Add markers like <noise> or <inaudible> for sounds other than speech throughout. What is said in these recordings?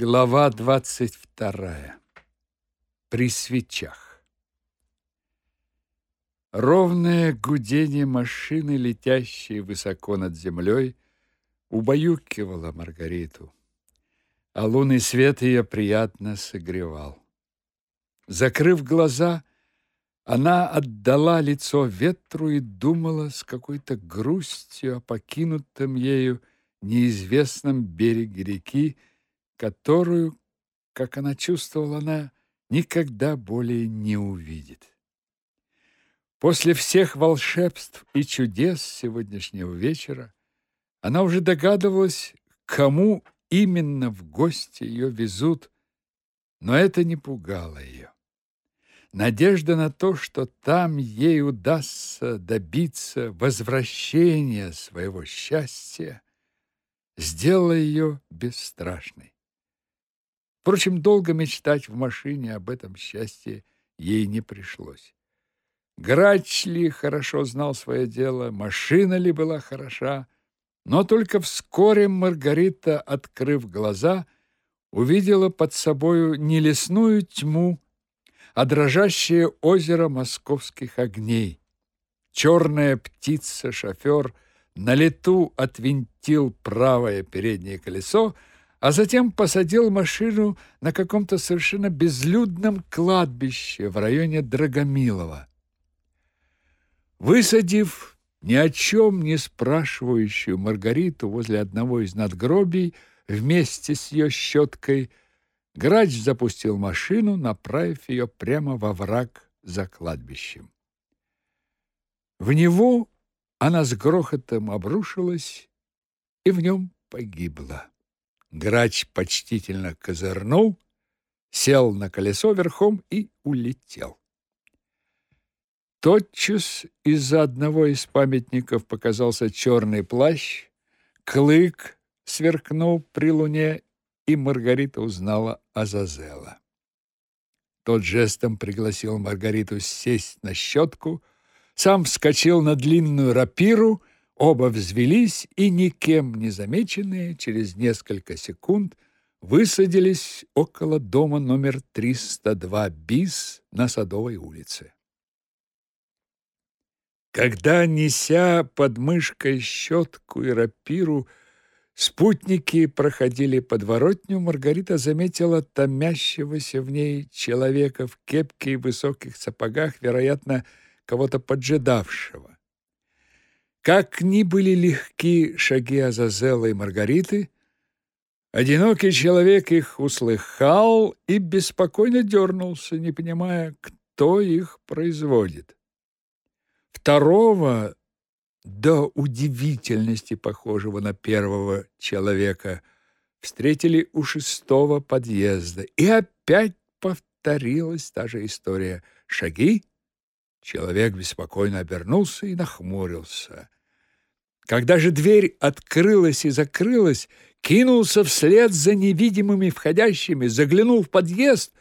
Глава двадцать вторая. При свечах. Ровное гудение машины, летящей высоко над землей, убаюкивало Маргариту, а лунный свет ее приятно согревал. Закрыв глаза, она отдала лицо ветру и думала с какой-то грустью о покинутом ею неизвестном береге реки, которую, как она чувствовала, она никогда более не увидит. После всех волшебств и чудес сегодняшнего вечера она уже догадывалась, кому именно в гости ее везут, но это не пугало ее. Надежда на то, что там ей удастся добиться возвращения своего счастья, сделала ее бесстрашной. Впрочем, долго мечтать в машине об этом счастье ей не пришлось. Грач ли хорошо знал свое дело, машина ли была хороша, но только вскоре Маргарита, открыв глаза, увидела под собою не лесную тьму, а дрожащее озеро московских огней. Черная птица-шофер на лету отвинтил правое переднее колесо, а затем посадил машину на каком-то совершенно безлюдном кладбище в районе Драгомилова. Высадив ни о чем не спрашивающую Маргариту возле одного из надгробий вместе с ее щеткой, грач запустил машину, направив ее прямо во враг за кладбищем. В него она с грохотом обрушилась и в нем погибла. Грач почтительно козырнул, сел на колесо верхом и улетел. Тотчас из-за одного из памятников показался черный плащ, клык сверкнул при луне, и Маргарита узнала Азазела. Тот жестом пригласил Маргариту сесть на щетку, сам вскочил на длинную рапиру Оба взвелись и, никем не замеченные, через несколько секунд высадились около дома номер 302 БИС на Садовой улице. Когда, неся под мышкой щетку и рапиру, спутники проходили подворотню, Маргарита заметила томящегося в ней человека в кепке и высоких сапогах, вероятно, кого-то поджидавшего. Как ни были легки шаги Азазела и Маргариты, одинокий человек их услыхал и беспокойно дернулся, не понимая, кто их производит. Второго, до удивительности похожего на первого человека, встретили у шестого подъезда, и опять повторилась та же история. Шаги Человек беспокойно обернулся и нахмурился. Когда же дверь открылась и закрылась, кинулся вслед за невидимыми входящими, заглянул в подъезд,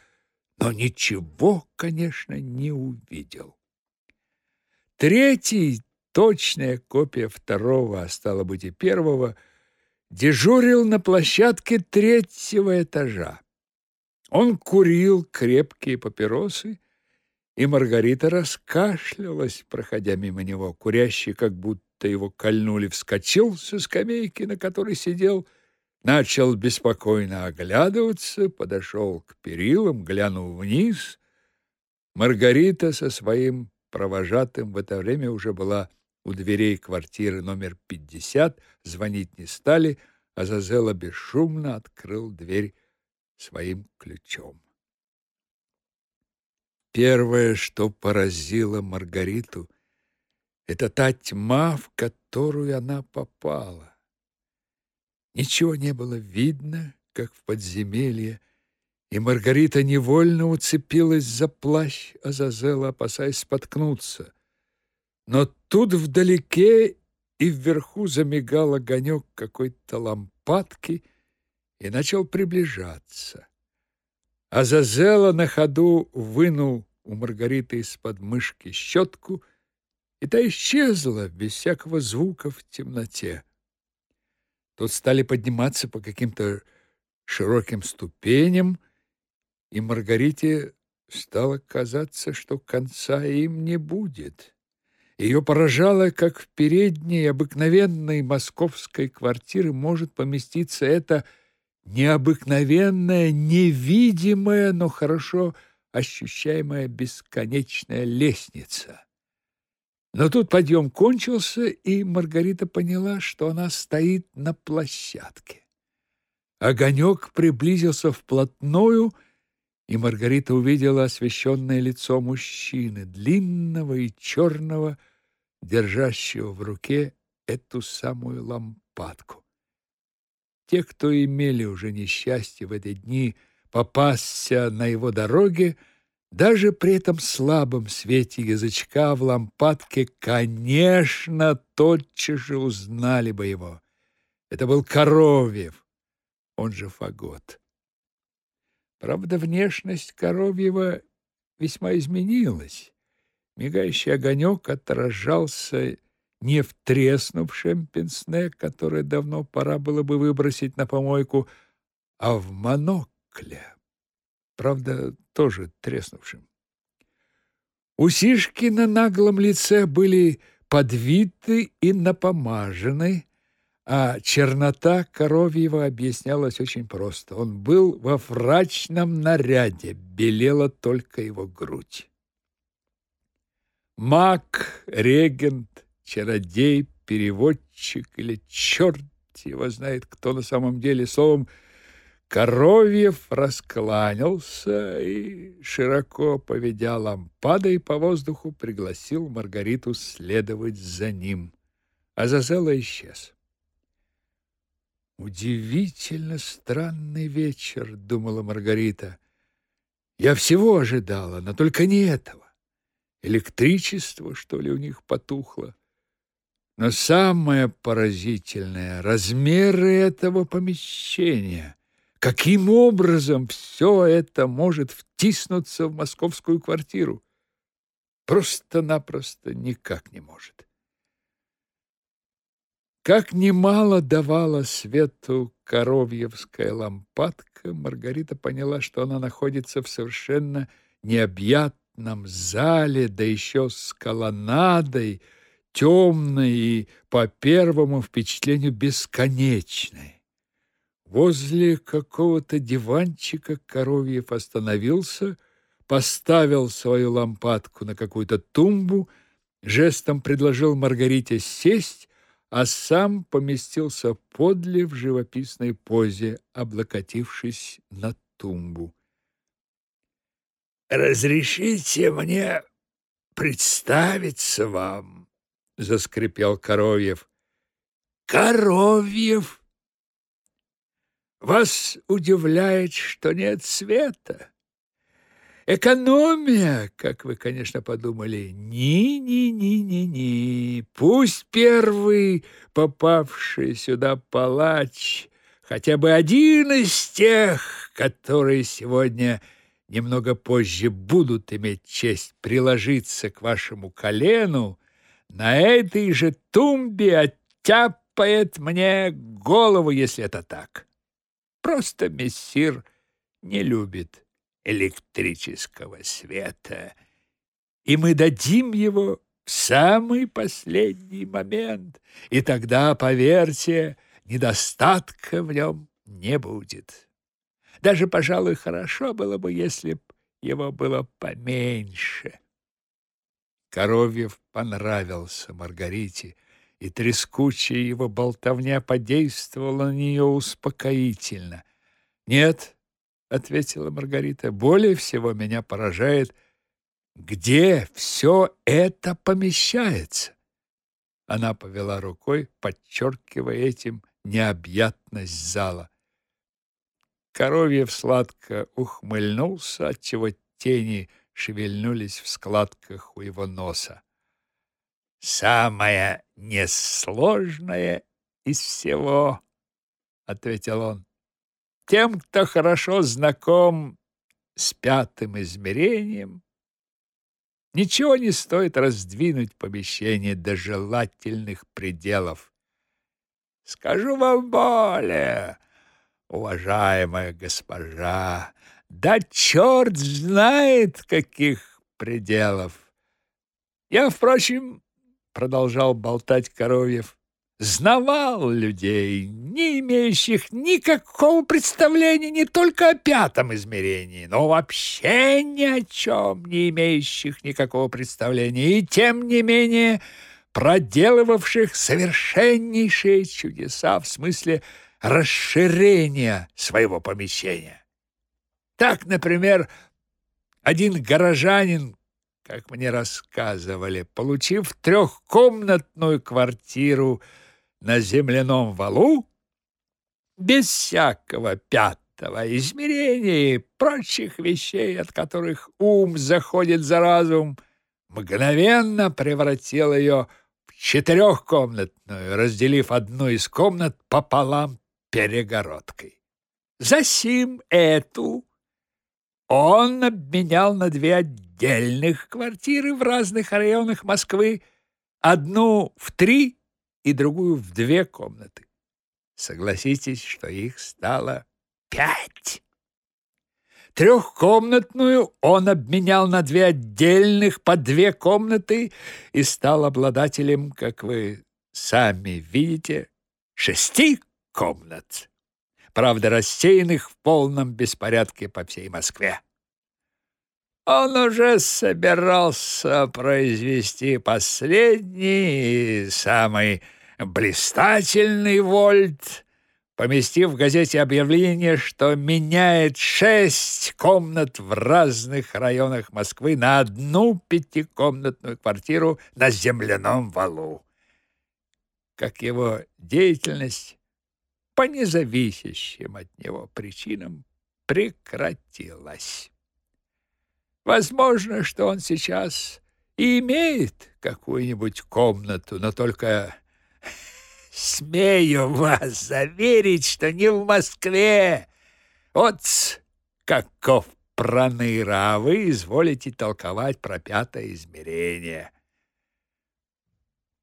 но ничего, конечно, не увидел. Третий, точная копия второго, а стало быть и первого, дежурил на площадке третьего этажа. Он курил крепкие папиросы и Маргарита раскашлялась, проходя мимо него. Курящий, как будто его кольнули, вскочил со скамейки, на которой сидел, начал беспокойно оглядываться, подошел к перилам, глянул вниз. Маргарита со своим провожатым в это время уже была у дверей квартиры номер 50, звонить не стали, а Зазела бесшумно открыл дверь своим ключом. Первое, что поразило Маргариту, это та тьма, в которую она попала. Ничего не было видно, как в подземелье, и Маргарита невольно уцепилась за плащ Азазела, опасаясь споткнуться. Но тут вдалеке и вверху замигал огонек какой-то лампадки и начал приближаться. Азазела на ходу вынул у Маргариты из-под мышки щетку, и та исчезла без всякого звука в темноте. Тут стали подниматься по каким-то широким ступеням, и Маргарите стало казаться, что конца им не будет. Ее поражало, как в передней обыкновенной московской квартиры может поместиться эта необыкновенная, невидимая, но хорошо ощущаемая бесконечная лестница. Но тут подъем кончился, и Маргарита поняла, что она стоит на площадке. Огонек приблизился вплотную, и Маргарита увидела освещенное лицо мужчины, длинного и черного, держащего в руке эту самую лампадку. Те, кто имели уже несчастье в эти дни попасться на его дороге, даже при этом слабом свете язычка в лампадке, конечно, тотчас же узнали бы его. Это был Коровьев, он же Фагот. Правда, внешность Коровьева весьма изменилась. Мигающий огонек отражался не в треснувшем пенсне, которое давно пора было бы выбросить на помойку, а в монокле, правда, тоже треснувшим. Усишки на наглом лице были подвиты и напомажены, а чернота коровьего объяснялась очень просто. Он был во фрачном наряде, белела только его грудь. Маг, регент, чародей, переводчик или черт его знает, кто на самом деле, словом, Коровьев раскланялся и, широко поведя лампадой по воздуху, пригласил Маргариту следовать за ним. А Зазела исчез. «Удивительно странный вечер», — думала Маргарита. «Я всего ожидала, но только не этого. Электричество, что ли, у них потухло. Но самое поразительное — размеры этого помещения. Каким образом все это может втиснуться в московскую квартиру? Просто-напросто никак не может. Как немало давала свету коровьевская лампадка, Маргарита поняла, что она находится в совершенно необъятном зале, да еще с колоннадой, темной и, по первому впечатлению, бесконечной. Возле какого-то диванчика Коровьев остановился, поставил свою лампадку на какую-то тумбу, жестом предложил Маргарите сесть, а сам поместился подле в живописной позе, облокотившись на тумбу. Разрешите мне представиться вам, заскрипел Коровьев. Коровьев. Вас удивляет, что нет света. Экономия, как вы, конечно, подумали. Ни-ни-ни-ни-ни. Пусть первый попавший сюда палач, хотя бы один из тех, которые сегодня немного позже будут иметь честь приложиться к вашему колену, на этой же тумбе оттяпает мне голову, если это так. Просто мессир не любит электрического света, и мы дадим его в самый последний момент, и тогда, поверьте, недостатка в нем не будет. Даже, пожалуй, хорошо было бы, если б его было поменьше. Коровьев понравился Маргарите, и трескучая его болтовня подействовала на нее успокоительно. «Нет», — ответила Маргарита, — «более всего меня поражает, где все это помещается». Она повела рукой, подчеркивая этим необъятность зала. Коровьев сладко ухмыльнулся, отчего тени шевельнулись в складках у его носа. «Самое несложное из всего», — ответил он, — «тем, кто хорошо знаком с пятым измерением, ничего не стоит раздвинуть помещение до желательных пределов. Скажу вам более, уважаемая госпожа, да черт знает каких пределов. Я, впрочем, продолжал болтать Коровьев, знавал людей, не имеющих никакого представления не только о пятом измерении, но вообще ни о чем не имеющих никакого представления, и тем не менее проделывавших совершеннейшие чудеса в смысле расширения своего помещения. Так, например, один горожанин, как мне рассказывали, получив трехкомнатную квартиру на земляном валу, без всякого пятого измерения и прочих вещей, от которых ум заходит за разум, мгновенно превратил ее в четырехкомнатную, разделив одну из комнат пополам перегородкой. Засим эту он обменял на две отдельных квартиры в разных районах Москвы, одну в три и другую в две комнаты. Согласитесь, что их стало пять. Трехкомнатную он обменял на две отдельных по две комнаты и стал обладателем, как вы сами видите, шести комнат правда, рассеянных в полном беспорядке по всей Москве. Он уже собирался произвести последний и самый блистательный вольт, поместив в газете объявление, что меняет шесть комнат в разных районах Москвы на одну пятикомнатную квартиру на земляном валу. Как его деятельность по независящим от него причинам прекратилась. Возможно, что он сейчас и имеет какую-нибудь комнату, но только смею вас заверить, что не в Москве. Вот каков проныра, а вы изволите толковать про пятое измерение.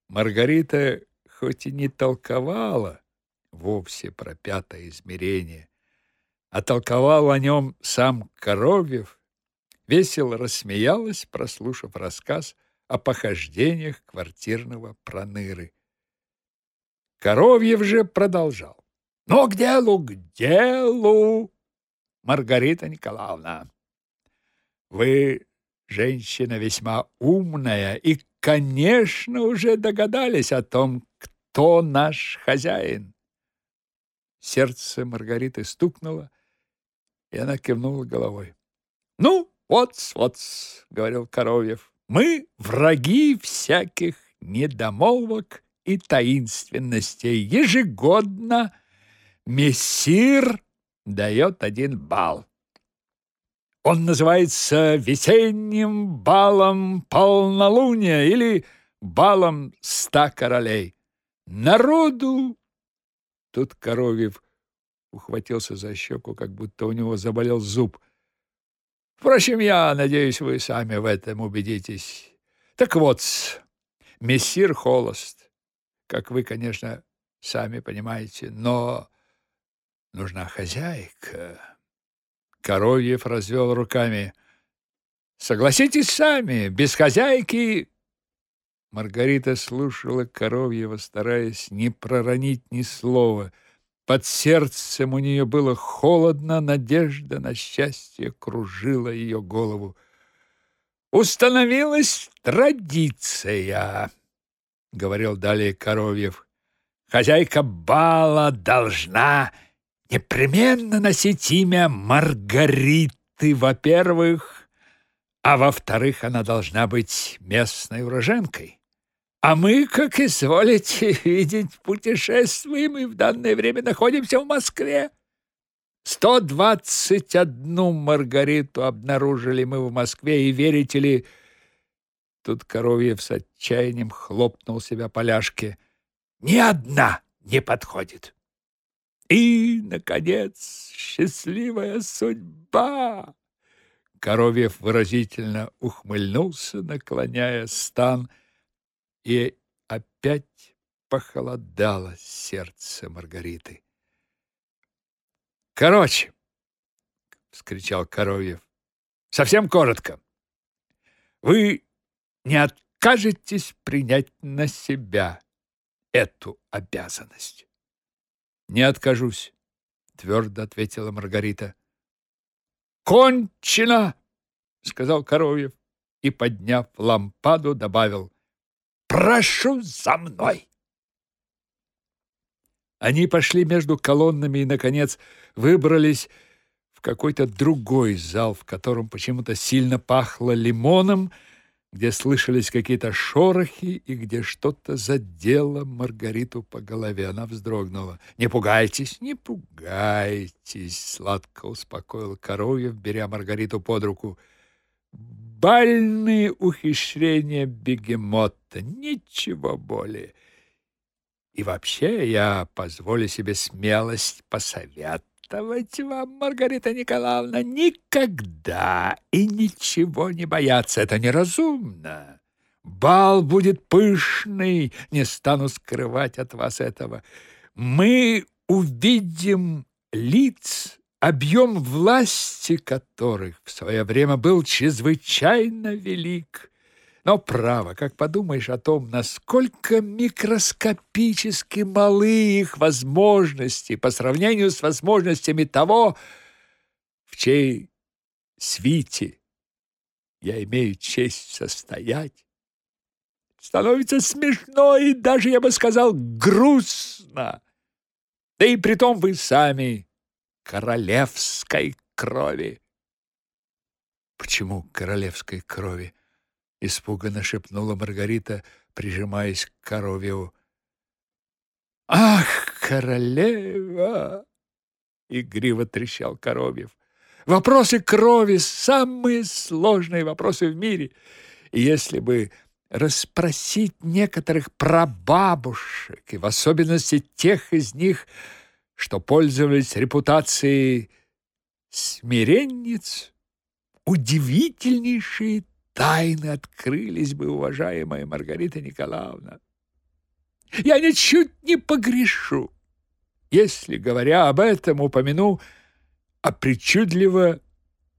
Маргарита хоть и не толковала, вовсе про пятое измерение, а толковал о нем сам Коровьев, весело рассмеялась, прослушав рассказ о похождениях квартирного проныры. Коровьев же продолжал. «Но к делу, к делу, Маргарита Николаевна! Вы женщина весьма умная и, конечно, уже догадались о том, кто наш хозяин. Сердце Маргариты стукнуло, и она кивнула головой. «Ну, вот, вот, — говорил Коровьев, — мы враги всяких недомолвок и таинственностей. Ежегодно мессир дает один бал. Он называется весенним балом полнолуния или балом ста королей. Народу Тут Коровьев ухватился за щеку, как будто у него заболел зуб. Впрочем, я надеюсь, вы сами в этом убедитесь. Так вот, мессир холост, как вы, конечно, сами понимаете, но нужна хозяйка. Коровьев развел руками. Согласитесь сами, без хозяйки Маргарита слушала Коровьева, стараясь не проронить ни слова. Под сердцем у нее было холодно, надежда на счастье кружила ее голову. Установилась традиция, говорил далее Коровьев. Хозяйка бала должна непременно носить имя Маргариты, во-первых, а во-вторых, она должна быть местной уроженкой. А мы, как изволите <laughs> видеть, путешествуем и в данное время находимся в Москве. Сто двадцать одну Маргариту обнаружили мы в Москве, и верите ли, тут Коровьев с отчаянием хлопнул себя по ляжке. Ни одна не подходит. И, наконец, счастливая судьба. Коровьев выразительно ухмыльнулся, наклоняя стан и опять похолодало сердце Маргариты. Короче, вскричал Коровьев. Совсем коротко. Вы не откажетесь принять на себя эту обязанность? Не откажусь, твердо ответила Маргарита. Кончено, сказал Коровьев и, подняв лампаду, добавил: Прошу за мной. Они пошли между колоннами и наконец выбрались в какой-то другой зал, в котором почему-то сильно пахло лимоном, где слышались какие-то шорохи и где что-то задело Маргариту по голове. Она вздрогнула. «Не пугайтесь, не пугайтесь!» Сладко успокоил Коровьев, беря Маргариту под руку. «Бальные ухищрения бегемота, ничего более. И вообще я позволю себе смелость посоветовать советовать вам, Маргарита Николаевна, никогда и ничего не бояться. Это неразумно. Бал будет пышный, не стану скрывать от вас этого. Мы увидим лиц, объем власти которых в свое время был чрезвычайно велик. Но право, как подумаешь о том, насколько микроскопически малы их возможности по сравнению с возможностями того, в чьей свите я имею честь состоять, становится смешно и даже, я бы сказал, грустно. Да и притом вы сами королевской крови. Почему королевской крови? испуганно шепнула Маргарита, прижимаясь к коровью. Ах, королева! игриво трещал Коровьев. Вопросы крови самые сложные вопросы в мире. И если бы расспросить некоторых прабабушек, и в особенности тех из них, что пользовались репутацией смиренниц, удивительнейшие тайны открылись бы, уважаемая Маргарита Николаевна. Я ничуть не погрешу, если, говоря об этом, упомяну о причудливо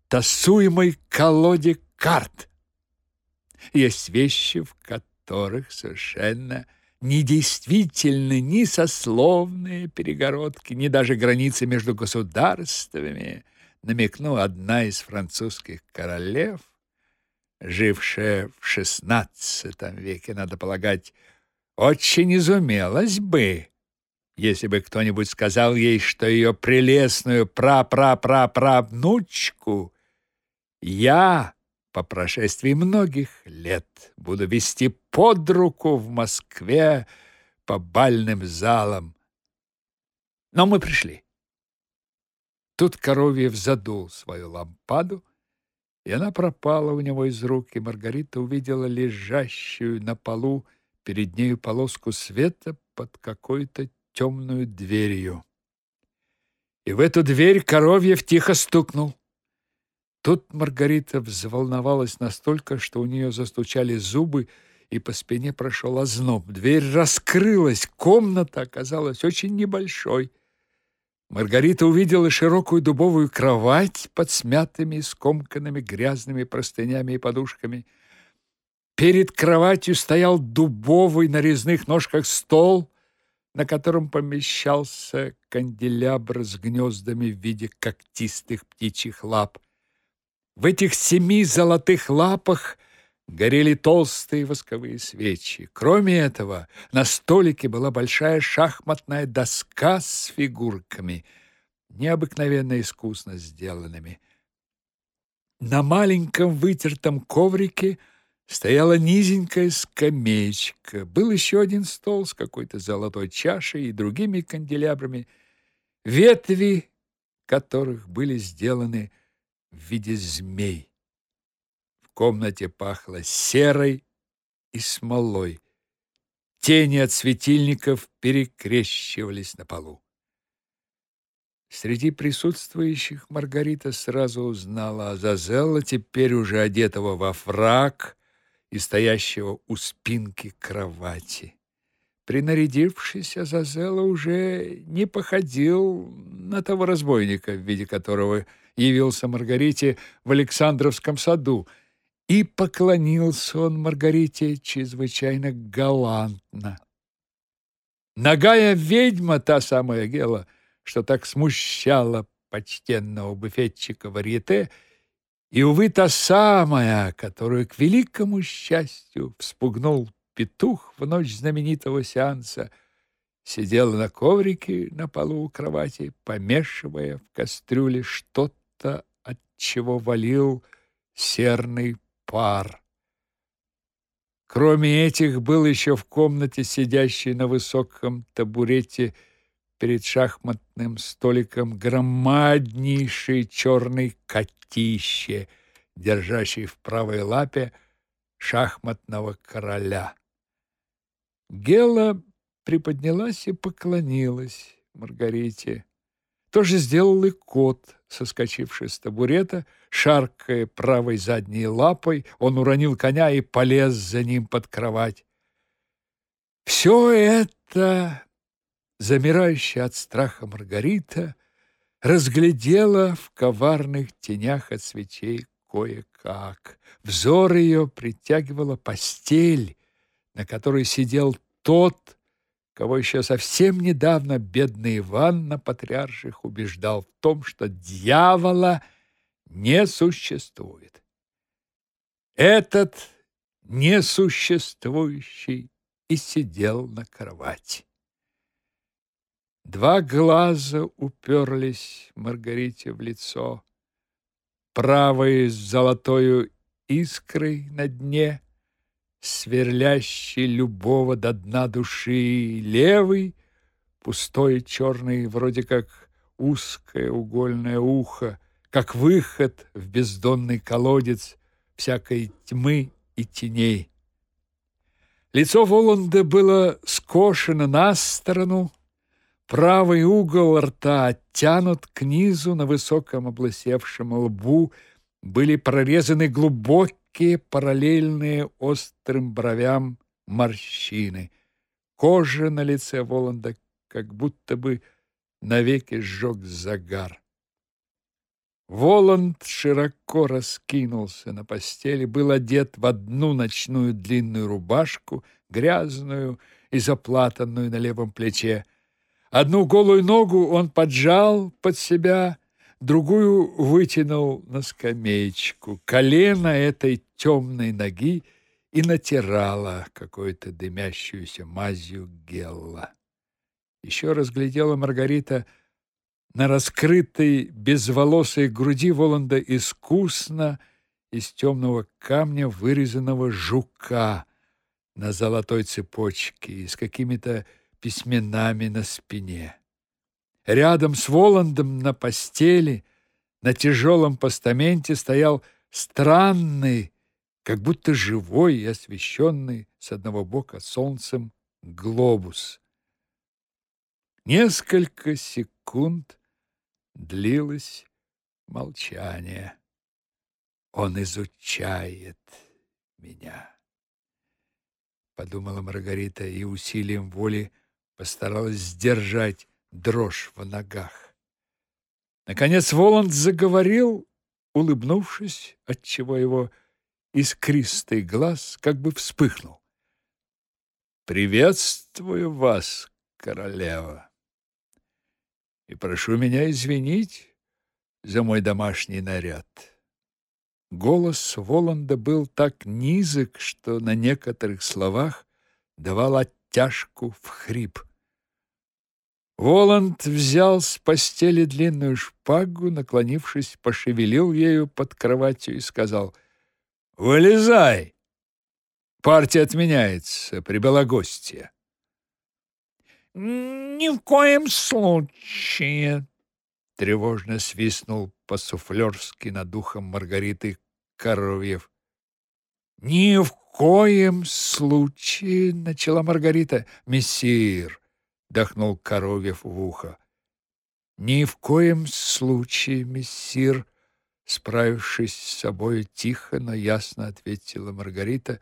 тасуемой колоде карт. Есть вещи, в которых совершенно недействительны ни сословные перегородки, ни даже границы между государствами, намекну одна из французских королев – жившая в XVI веке, надо полагать, очень изумелась бы, если бы кто-нибудь сказал ей, что ее прелестную пра-пра-пра-правнучку я по прошествии многих лет буду вести под руку в Москве по бальным залам. Но мы пришли. Тут Коровьев задул свою лампаду, и она пропала у него из рук, и Маргарита увидела лежащую на полу перед нею полоску света под какой-то темную дверью. И в эту дверь Коровьев тихо стукнул. Тут Маргарита взволновалась настолько, что у нее застучали зубы, и по спине прошел озноб. Дверь раскрылась, комната оказалась очень небольшой. Маргарита увидела широкую дубовую кровать под смятыми, скомканными грязными простынями и подушками. Перед кроватью стоял дубовый на резных ножках стол, на котором помещался канделябр с гнездами в виде когтистых птичьих лап. В этих семи золотых лапах горели толстые восковые свечи. Кроме этого, на столике была большая шахматная доска с фигурками, необыкновенно искусно сделанными. На маленьком вытертом коврике стояла низенькая скамеечка. Был еще один стол с какой-то золотой чашей и другими канделябрами, ветви которых были сделаны в виде змей комнате пахло серой и смолой. Тени от светильников перекрещивались на полу. Среди присутствующих Маргарита сразу узнала Азазелла, теперь уже одетого во фрак и стоящего у спинки кровати. Принарядившись, Азазела уже не походил на того разбойника, в виде которого явился Маргарите в Александровском саду, и поклонился он Маргарите чрезвычайно галантно. Нагая ведьма, та самая Гела, что так смущала почтенного буфетчика варьете, и, увы, та самая, которую, к великому счастью, вспугнул петух в ночь знаменитого сеанса, сидела на коврике на полу у кровати, помешивая в кастрюле что-то, от чего валил серный пар. Кроме этих был еще в комнате сидящий на высоком табурете перед шахматным столиком громаднейший черный котище, держащий в правой лапе шахматного короля. Гела приподнялась и поклонилась Маргарите. То же сделал и кот, соскочивший с табурета, шаркая правой задней лапой, он уронил коня и полез за ним под кровать. Все это, замирающая от страха Маргарита, разглядела в коварных тенях от свечей кое-как. Взор ее притягивала постель, на которой сидел тот, кого еще совсем недавно бедный Иван на патриарших убеждал в том, что дьявола не существует. Этот несуществующий и сидел на кровати. Два глаза уперлись Маргарите в лицо, правый с золотою искрой на дне, сверлящий любого до дна души, левый, пустой черный, вроде как узкое угольное ухо, как выход в бездонный колодец всякой тьмы и теней. Лицо Воланда было скошено на сторону, правый угол рта оттянут к низу на высоком облысевшем лбу, были прорезаны глубокие легкие, параллельные острым бровям морщины. Кожа на лице Воланда как будто бы навеки сжег загар. Воланд широко раскинулся на постели, был одет в одну ночную длинную рубашку, грязную и заплатанную на левом плече. Одну голую ногу он поджал под себя, другую вытянул на скамеечку. Колено этой темной ноги и натирала какой-то дымящуюся мазью гелла. Еще разглядела Маргарита на раскрытой безволосой груди Воланда искусно из темного камня вырезанного жука на золотой цепочке и с какими-то письменами на спине. Рядом с Воландом на постели, на тяжелом постаменте стоял странный, как будто живой и освещенный с одного бока солнцем глобус. Несколько секунд длилось молчание. Он изучает меня, подумала Маргарита и усилием воли постаралась сдержать дрожь в ногах. Наконец Воланд заговорил, улыбнувшись, отчего его искристый глаз как бы вспыхнул. «Приветствую вас, королева, и прошу меня извинить за мой домашний наряд». Голос Воланда был так низок, что на некоторых словах давал оттяжку в хрип. Воланд взял с постели длинную шпагу, наклонившись, пошевелил ею под кроватью и сказал «Вылезай! Партия отменяется, прибыла гостья». «Ни в коем случае!» Тревожно свистнул по-суфлерски над ухом Маргариты Коровьев. «Ни в коем случае!» — начала Маргарита. «Мессир!» Вдохнул Коровьев в ухо. Ни в коем случае, мессир, справившись с собой тихо, но ясно ответила Маргарита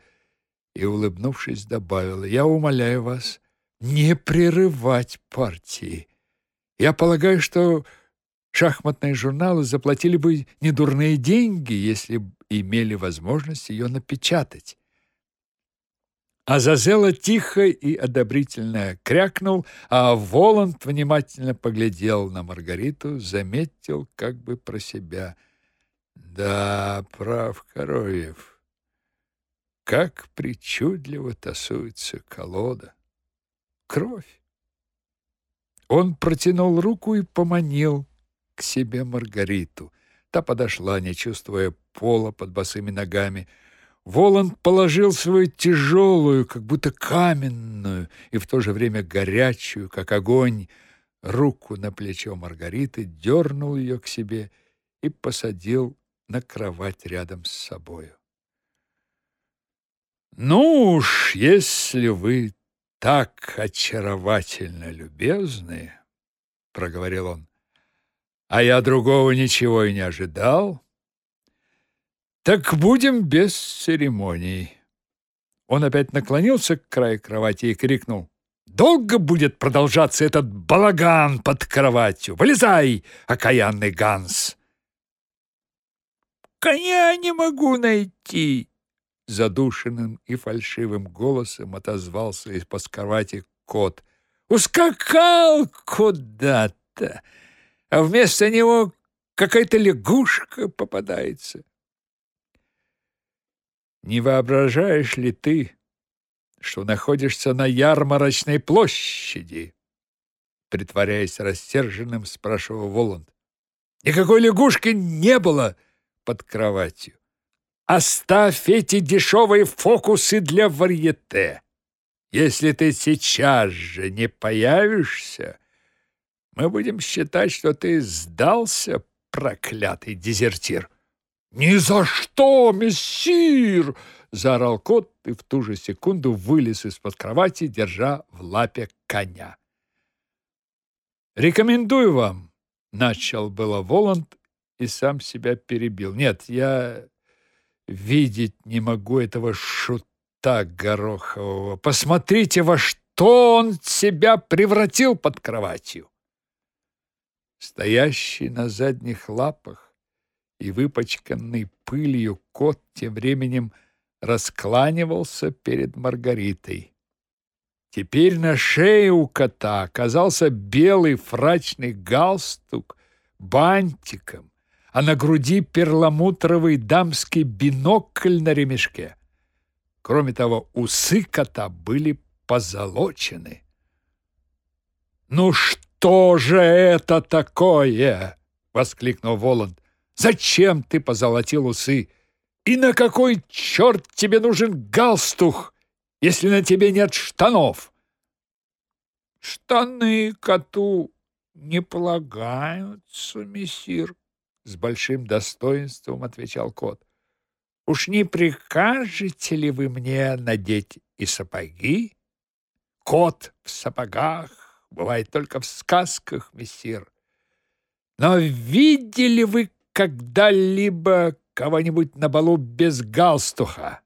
и улыбнувшись добавила: "Я умоляю вас не прерывать партии. Я полагаю, что шахматные журналы заплатили бы недурные деньги, если бы имели возможность ее напечатать. Азазела тихо и одобрительно крякнул, а Воланд внимательно поглядел на Маргариту, заметил как бы про себя. Да, прав Коровьев. Как причудливо тасуется колода. Кровь. Он протянул руку и поманил к себе Маргариту. Та подошла, не чувствуя пола под босыми ногами. Воланд положил свою тяжелую, как будто каменную и в то же время горячую, как огонь, руку на плечо Маргариты, дернул ее к себе и посадил на кровать рядом с собою. «Ну уж, если вы так очаровательно любезны, — проговорил он, — а я другого ничего и не ожидал, так будем без церемоний. Он опять наклонился к краю кровати и крикнул. «Долго будет продолжаться этот балаган под кроватью? Вылезай, окаянный Ганс!» «Коня не могу найти!» Задушенным и фальшивым голосом отозвался из-под кровати кот. «Ускакал куда-то, а вместо него какая-то лягушка попадается». Не воображаешь ли ты, что находишься на ярмарочной площади? Притворяясь рассерженным, спрашивал Воланд. Никакой лягушки не было под кроватью. Оставь эти дешевые фокусы для варьете. Если ты сейчас же не появишься, мы будем считать, что ты сдался, проклятый дезертир. «Ни за что, мессир!» — заорал кот и в ту же секунду вылез из-под кровати, держа в лапе коня. «Рекомендую вам!» — начал было Воланд и сам себя перебил. «Нет, я видеть не могу этого шута Горохового. Посмотрите, во что он себя превратил под кроватью!» Стоящий на задних лапах, и выпачканный пылью кот тем временем раскланивался перед Маргаритой. Теперь на шее у кота оказался белый фрачный галстук бантиком, а на груди перламутровый дамский бинокль на ремешке. Кроме того, усы кота были позолочены. «Ну что же это такое?» — воскликнул Воланд. Зачем ты позолотил усы? И на кой черт тебе нужен галстух, если на тебе нет штанов? Штаны коту не полагаются, мессир, с большим достоинством отвечал кот. Уж не прикажете ли вы мне надеть и сапоги? Кот в сапогах бывает только в сказках, мессир. Но видели вы когда-либо кого-нибудь на балу без галстуха.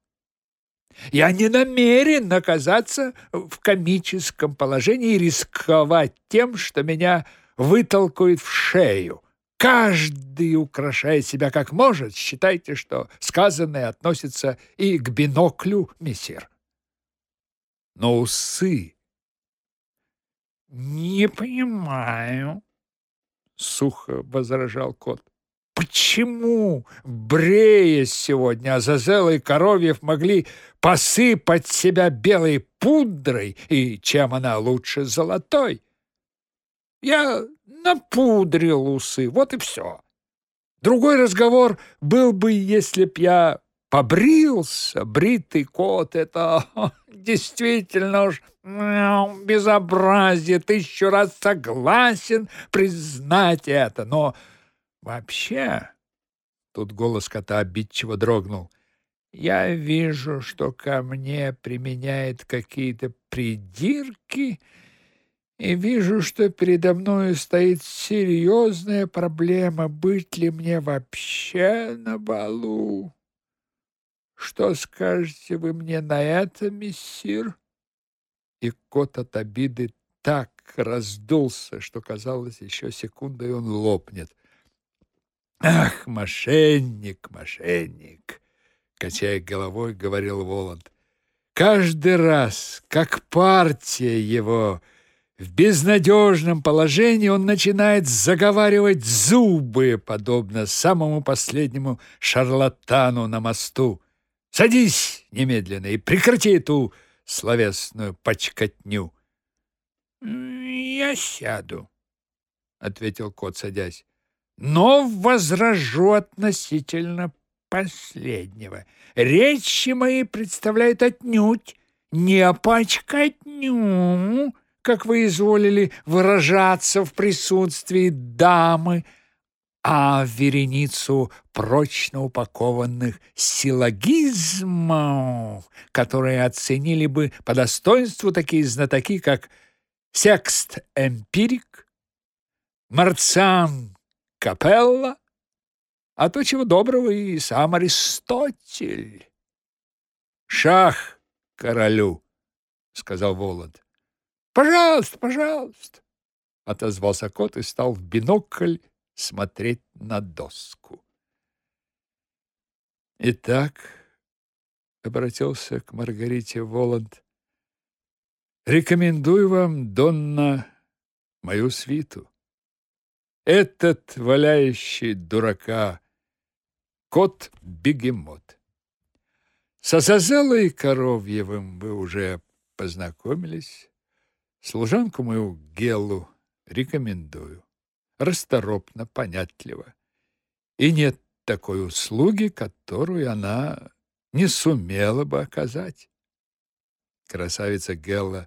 Я не намерен оказаться в комическом положении и рисковать тем, что меня вытолкают в шею. Каждый украшает себя как может. Считайте, что сказанное относится и к биноклю, мессир. Но усы... Не понимаю, сухо возражал кот. Почему, бреясь сегодня, Азазел и Коровьев могли посыпать себя белой пудрой, и чем она лучше золотой? Я напудрил усы, вот и все. Другой разговор был бы, если б я побрился. Бритый кот — это <laughs> действительно уж безобразие. Тысячу раз согласен признать это, но Вообще, тут голос кота обидчиво дрогнул. Я вижу, что ко мне применяет какие-то придирки, и вижу, что передо мною стоит серьезная проблема, быть ли мне вообще на балу. Что скажете вы мне на это, мессир? и кот от обиды так раздулся, что казалось, еще секунду и он лопнет. Ах, мошенник, мошенник, качая головой, говорил Воланд. Каждый раз, как партия его в безнадежном положении, он начинает заговаривать зубы, подобно самому последнему шарлатану на мосту. Садись немедленно и прекрати эту словесную почкотню. Я сяду, ответил кот, садясь. Но возражу относительно последнего. Речи мои представляют отнюдь не опачкотню, как вы изволили выражаться в присутствии дамы, а вереницу прочно упакованных силлогизмов, которые оценили бы по достоинству такие знатоки, как Секст-эмпирик, Марциан Капелла, а то чего доброго и сам Аристотель. Шах королю, сказал Воланд. Пожалуйста, пожалуйста, отозвался кот и стал в бинокль смотреть на доску. Итак, обратился к Маргарите Воланд. Рекомендую вам, Донна, мою свиту. Этот валяющий дурака кот-бегемот. С Азазелой Коровьевым вы уже познакомились. Служанку мою Геллу рекомендую. Расторопно, понятливо. И нет такой услуги, которую она не сумела бы оказать. Красавица Гелла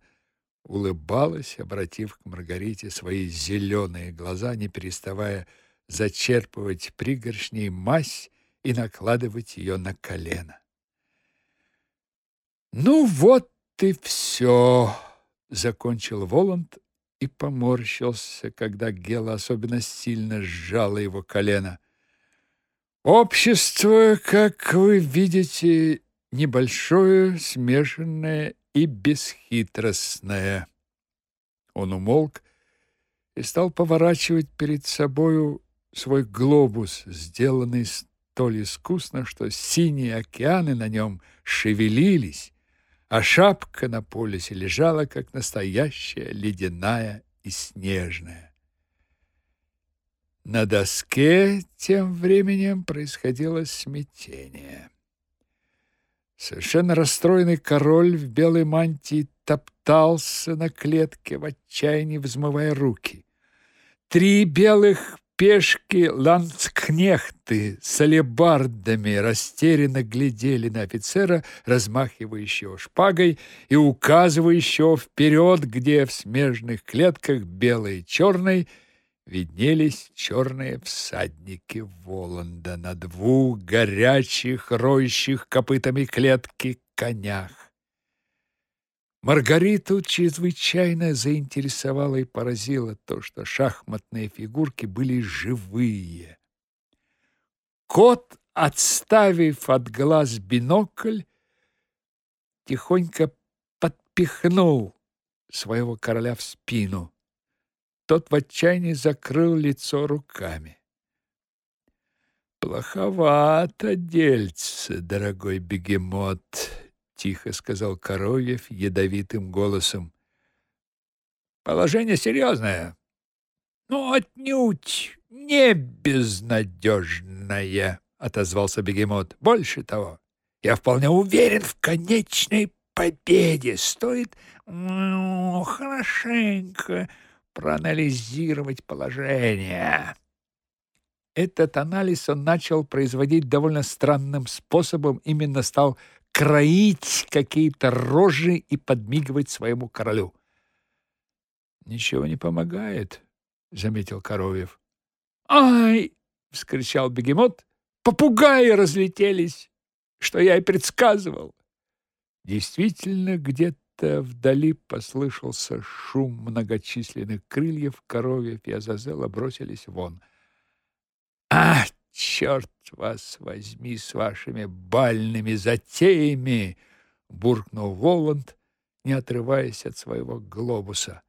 улыбалась, обратив к Маргарите свои зеленые глаза, не переставая зачерпывать пригоршней мазь и накладывать ее на колено. «Ну вот и все!» — закончил Воланд и поморщился, когда Гела особенно сильно сжала его колено. «Общество, как вы видите, небольшое, смешанное и бесхитростная. Он умолк и стал поворачивать перед собою свой глобус, сделанный столь искусно, что синие океаны на нем шевелились, а шапка на полюсе лежала, как настоящая, ледяная и снежная. На доске тем временем происходило смятение. Совершенно расстроенный король в белой мантии топтался на клетке в отчаянии, взмывая руки. Три белых пешки ланцкнехты с алебардами растерянно глядели на офицера, размахивающего шпагой и указывающего вперед, где в смежных клетках белой и черной – виднелись черные всадники Воланда на двух горячих, роющих копытами клетки конях. Маргариту чрезвычайно заинтересовало и поразило то, что шахматные фигурки были живые. Кот, отставив от глаз бинокль, тихонько подпихнул своего короля в спину. Тот в отчаянии закрыл лицо руками. Плоховато дельце, дорогой бегемот, тихо сказал Коровьев ядовитым голосом. Положение серьезное, но отнюдь не безнадежное, отозвался бегемот. Больше того, я вполне уверен в конечной победе. Стоит ну, хорошенько проанализировать положение. Этот анализ он начал производить довольно странным способом, именно стал кроить какие-то рожи и подмигивать своему королю. Ничего не помогает, заметил Коровьев. Ай! вскричал бегемот. Попугаи разлетелись, что я и предсказывал. Действительно, где-то где-то вдали послышался шум многочисленных крыльев, коровьев и Азазела бросились вон. «А, черт вас возьми с вашими бальными затеями!» — буркнул Воланд не отрываясь от своего глобуса.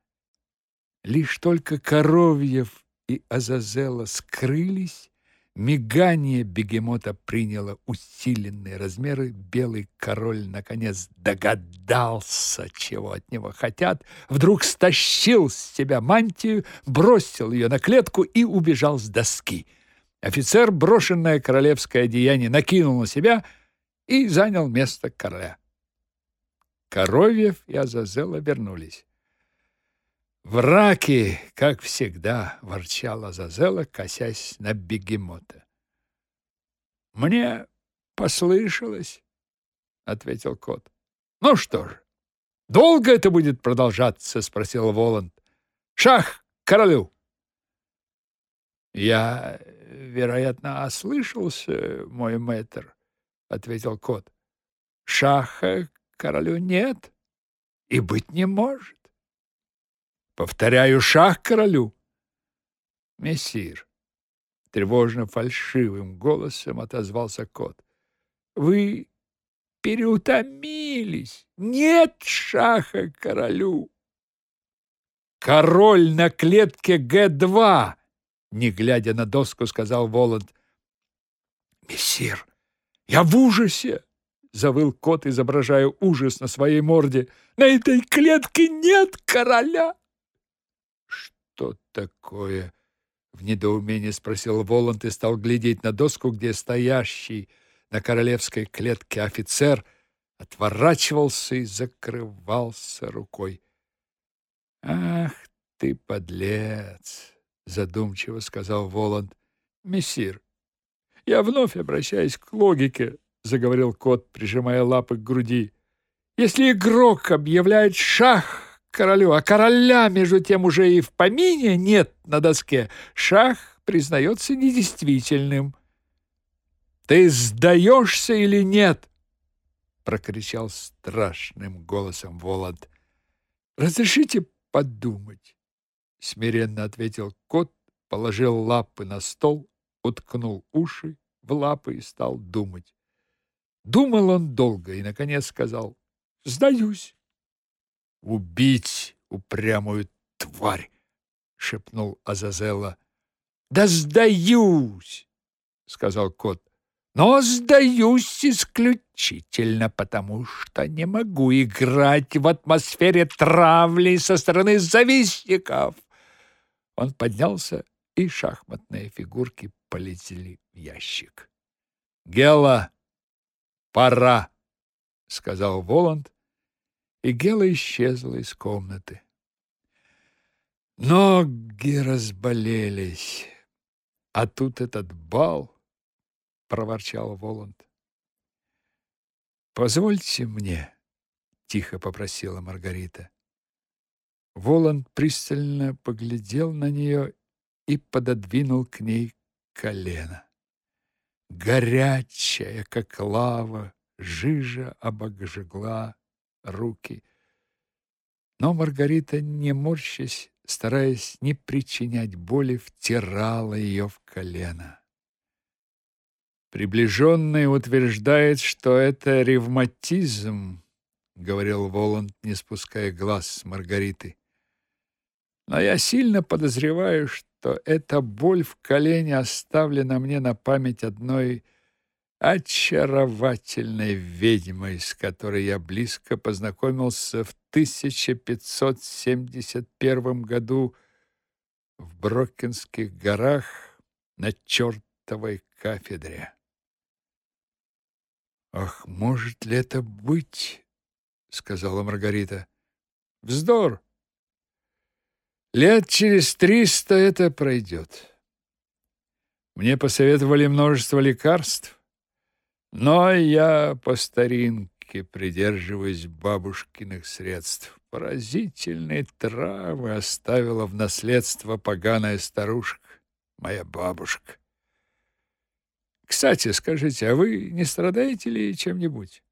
Лишь только Коровьев и Азазела скрылись, Мигание бегемота приняло усиленные размеры. Белый король, наконец, догадался, чего от него хотят. Вдруг стащил с себя мантию, бросил ее на клетку и убежал с доски. Офицер, брошенное королевское одеяние, накинул на себя и занял место короля. Коровьев и Азазела вернулись. «Враки, как всегда!» — ворчала Зазела, косясь на бегемота. «Мне послышалось», — ответил кот. «Ну что ж, долго это будет продолжаться?» — спросил Воланд. «Шах королю!» «Я, вероятно, ослышался, мой мэтр», — ответил кот. «Шаха королю нет и быть не может. Повторяю, шах королю. Мессир, тревожно фальшивым голосом отозвался кот. Вы переутомились. Нет шаха королю. Король на клетке Г2, не глядя на доску, сказал Воланд. Мессир, я в ужасе, завыл кот, изображая ужас на своей морде. На этой клетке нет короля что такое?» В недоумении спросил Воланд и стал глядеть на доску, где стоящий на королевской клетке офицер отворачивался и закрывался рукой. «Ах ты, подлец!» — задумчиво сказал Воланд. «Мессир, я вновь обращаюсь к логике», — заговорил кот, прижимая лапы к груди. «Если игрок объявляет шах королю, а короля, между тем, уже и в помине нет на доске. Шах признается недействительным. «Ты сдаешься или нет?» — прокричал страшным голосом Воланд. «Разрешите подумать?» — смиренно ответил кот, положил лапы на стол, уткнул уши в лапы и стал думать. Думал он долго и, наконец, сказал «Сдаюсь» убить упрямую тварь, шепнул Азазела. Да сдаюсь, сказал кот. Но сдаюсь исключительно потому, что не могу играть в атмосфере травли со стороны завистников. Он поднялся, и шахматные фигурки полетели в ящик. Гела, пора, сказал Воланд и Гела исчезла из комнаты. Ноги разболелись, а тут этот бал, проворчал Воланд. Позвольте мне, тихо попросила Маргарита. Воланд пристально поглядел на нее и пододвинул к ней колено. Горячая, как лава, жижа обожгла руки. Но Маргарита, не морщась, стараясь не причинять боли, втирала ее в колено. Приближенный утверждает, что это ревматизм, говорил Воланд, не спуская глаз с Маргариты. Но я сильно подозреваю, что эта боль в колене оставлена мне на память одной очаровательной ведьмой, с которой я близко познакомился в 1571 году в Брокенских горах на чертовой кафедре. «Ах, может ли это быть?» — сказала Маргарита. «Вздор! Лет через триста это пройдет. Мне посоветовали множество лекарств, но я по старинке придерживаюсь бабушкиных средств. Поразительные травы оставила в наследство поганая старушка, моя бабушка. Кстати, скажите, а вы не страдаете ли чем-нибудь?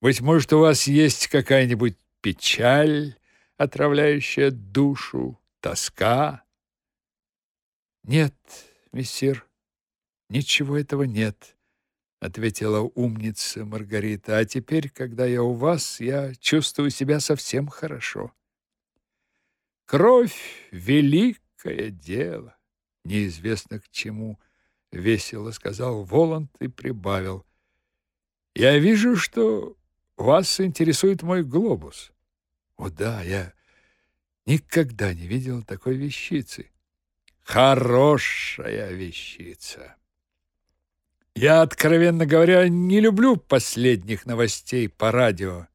Быть может, у вас есть какая-нибудь печаль, отравляющая душу, тоска? Нет, мессир, ничего этого нет ответила умница Маргарита. А теперь, когда я у вас, я чувствую себя совсем хорошо. Кровь великое дело, неизвестно к чему, весело сказал Воланд и прибавил: Я вижу, что вас интересует мой глобус. О да, я никогда не видел такой вещицы. Хорошая вещица. Я, откровенно говоря, не люблю последних новостей по радио.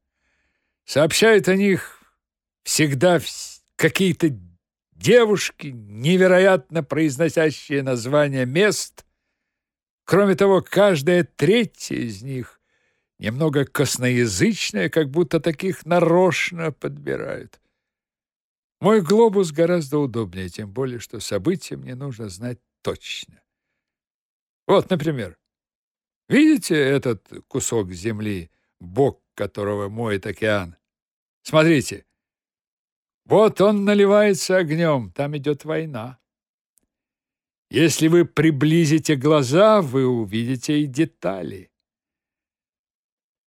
Сообщают о них всегда какие-то девушки, невероятно произносящие названия мест. Кроме того, каждая третья из них немного косноязычная, как будто таких нарочно подбирают. Мой глобус гораздо удобнее, тем более, что события мне нужно знать точно. Вот, например, видите этот кусок земли, бок которого моет океан? Смотрите. Вот он наливается огнем, там идет война. Если вы приблизите глаза, вы увидите и детали.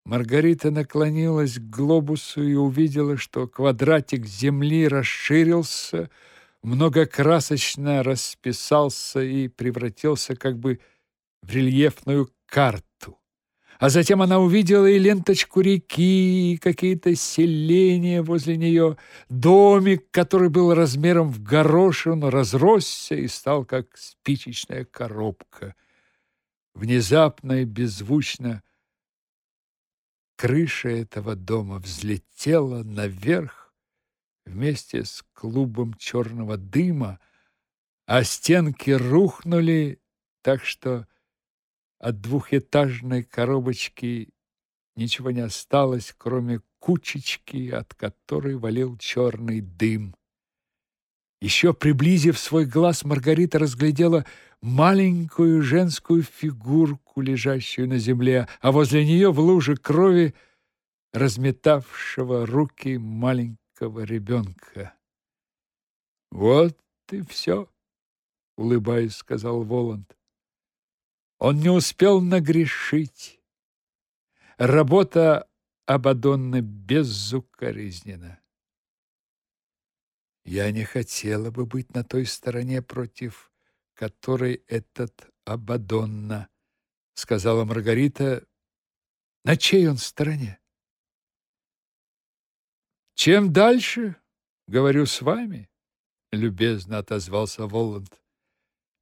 Маргарита наклонилась к глобусу и увидела, что квадратик земли расширился, многокрасочно расписался и превратился как бы в рельефную карту. А затем она увидела и ленточку реки, и какие-то селения возле нее, домик, который был размером в горошину, разросся и стал как спичечная коробка. Внезапно и беззвучно Крыша этого дома взлетела наверх вместе с клубом черного дыма, а стенки рухнули, так что от двухэтажной коробочки ничего не осталось, кроме кучечки, от которой валил черный дым. Еще приблизив свой глаз, Маргарита разглядела маленькую женскую фигурку, лежащую на земле, а возле нее в луже крови разметавшего руки маленького ребенка. «Вот и все», — улыбаясь, сказал Воланд. Он не успел нагрешить. Работа Абадонны безукоризненна. Я не хотела бы быть на той стороне против который этот Абадонна, сказала Маргарита. На чьей он стороне? Чем дальше, говорю с вами, любезно отозвался Воланд,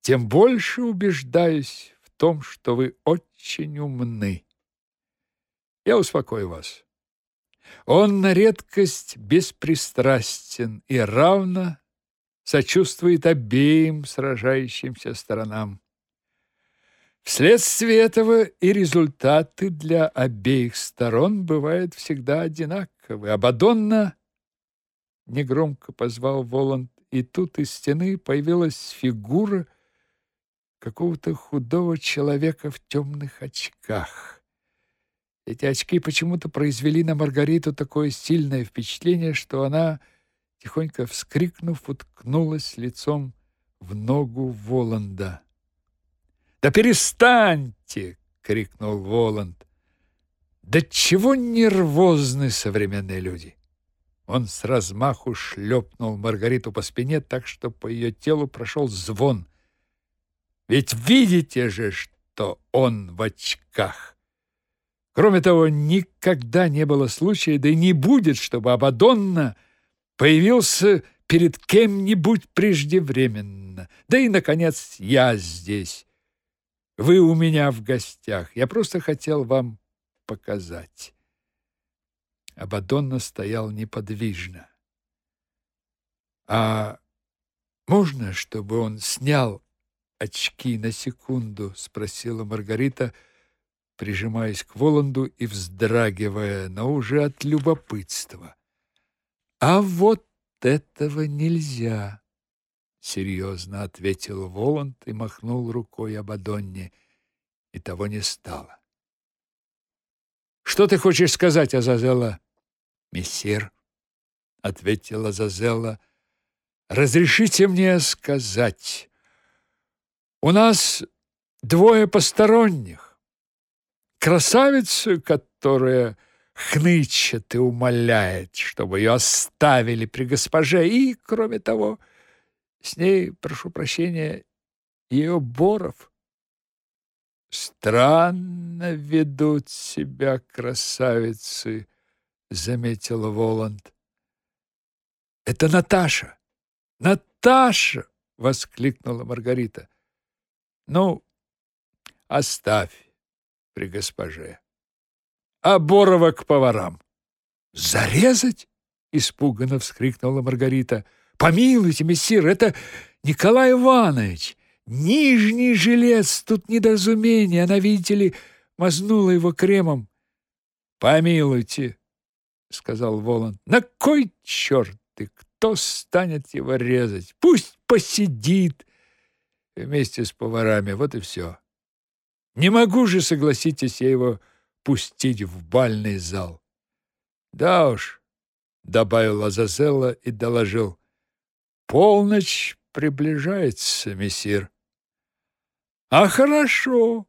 тем больше убеждаюсь том, что вы очень умны. Я успокою вас. Он на редкость беспристрастен и равно сочувствует обеим сражающимся сторонам. Вследствие этого и результаты для обеих сторон бывают всегда одинаковы. Абадонна негромко позвал Воланд, и тут из стены появилась фигура какого-то худого человека в темных очках. Эти очки почему-то произвели на Маргариту такое сильное впечатление, что она тихонько вскрикнув, уткнулась лицом в ногу Воланда. «Да перестаньте!» — крикнул Воланд. «Да чего нервозны современные люди!» Он с размаху шлепнул Маргариту по спине так, что по ее телу прошел звон. «Ведь видите же, что он в очках!» Кроме того, никогда не было случая, да и не будет, чтобы Абадонна появился перед кем-нибудь преждевременно. Да и, наконец, я здесь. Вы у меня в гостях. Я просто хотел вам показать. Абадонна стоял неподвижно. А можно, чтобы он снял очки на секунду, спросила Маргарита, прижимаясь к Воланду и вздрагивая, но уже от любопытства. А вот этого нельзя, серьезно ответил Воланд и махнул рукой Абадонне, и того не стало. Что ты хочешь сказать, Азазела? Мессир, ответила Азазела. Разрешите мне сказать. У нас двое посторонних. красавицу, которая хнычет и умоляет, чтобы ее оставили при госпоже, и, кроме того, с ней, прошу прощения, ее Боров. Странно ведут себя красавицы, заметил Воланд. Это Наташа. Наташа, воскликнула Маргарита. Ну, оставь при госпоже. А Борова к поварам. Зарезать? испуганно вскрикнула Маргарита. Помилуйте, мессир, это Николай Иванович. Нижний жилец, тут недоразумение. Она, видите ли, мазнула его кремом. Помилуйте, сказал Воланд. На кой черт ты? Кто станет его резать? Пусть посидит вместе с поварами, вот и все. Не могу же, согласитесь, я его пустить в бальный зал. Да уж, добавил Азазелла и доложил. Полночь приближается, мессир. А хорошо.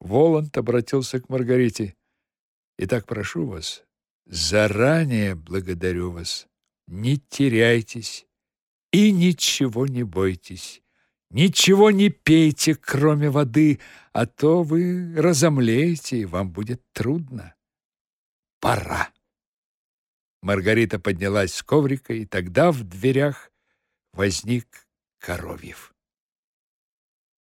Воланд обратился к Маргарите. Итак, прошу вас, заранее благодарю вас. Не теряйтесь и ничего не бойтесь. Ничего не пейте, кроме воды, а то вы разомлеете, и вам будет трудно. Пора. Маргарита поднялась с коврика, и тогда в дверях возник Коровьев.